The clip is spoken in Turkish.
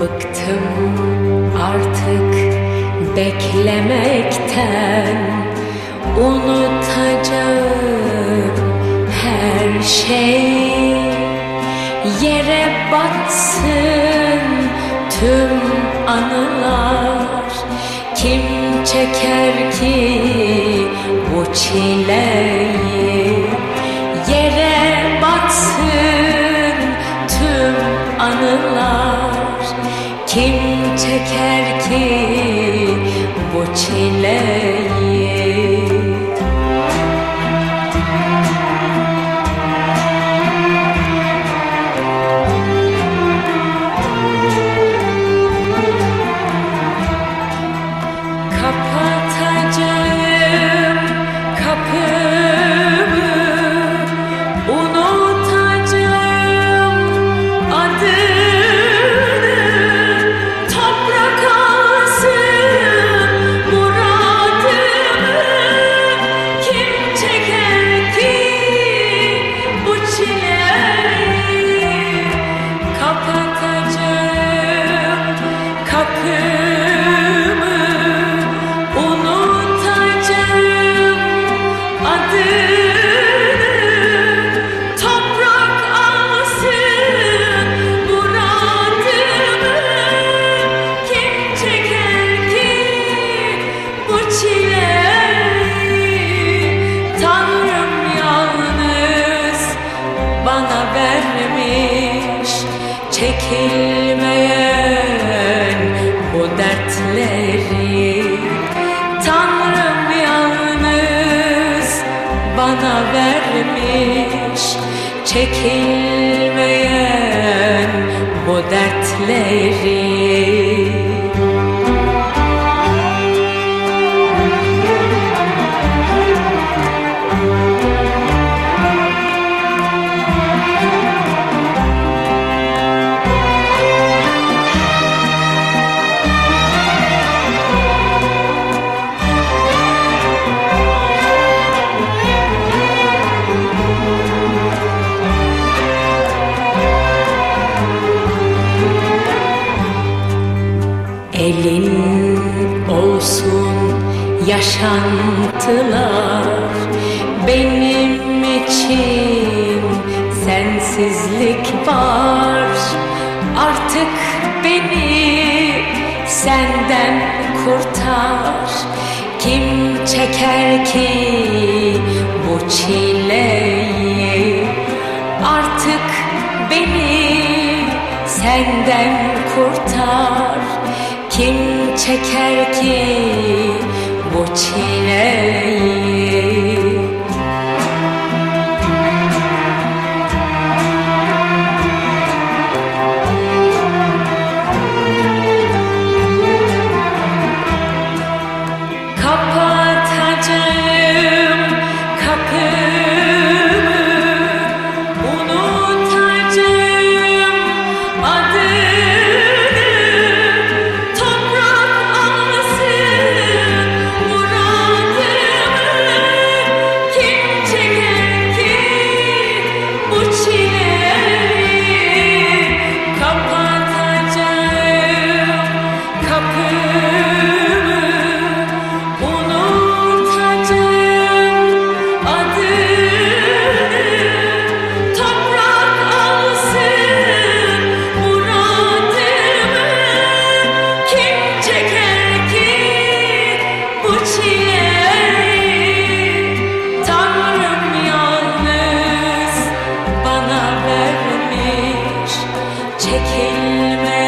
Bıktım artık beklemekten. Unutacağım her şey. Yere batsın tüm anılar. Kim çeker ki bu çileyi? Yere batsın tüm anılar Kim çeker ki bu çileyi dertleri. Tanrım yalnız bana vermiş Çekilmeyen yaşantılar Benim için sensizlik var. Artık beni senden kurtar. Kim çeker ki bu çileyi? Artık beni senden kurtar. Kim çeker ki bu çileyi Amen.